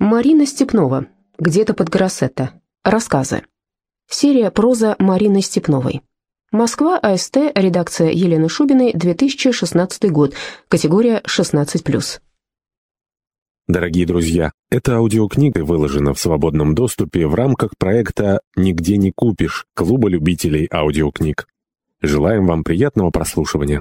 Марина Степнова. Где-то под Гроссетто. Рассказы. Серия проза Марины Степновой. Москва, АСТ, редакция Елены Шубиной, 2016 год, категория 16+. Дорогие друзья, эта аудиокнига выложена в свободном доступе в рамках проекта «Нигде не купишь» Клуба любителей аудиокниг. Желаем вам приятного прослушивания.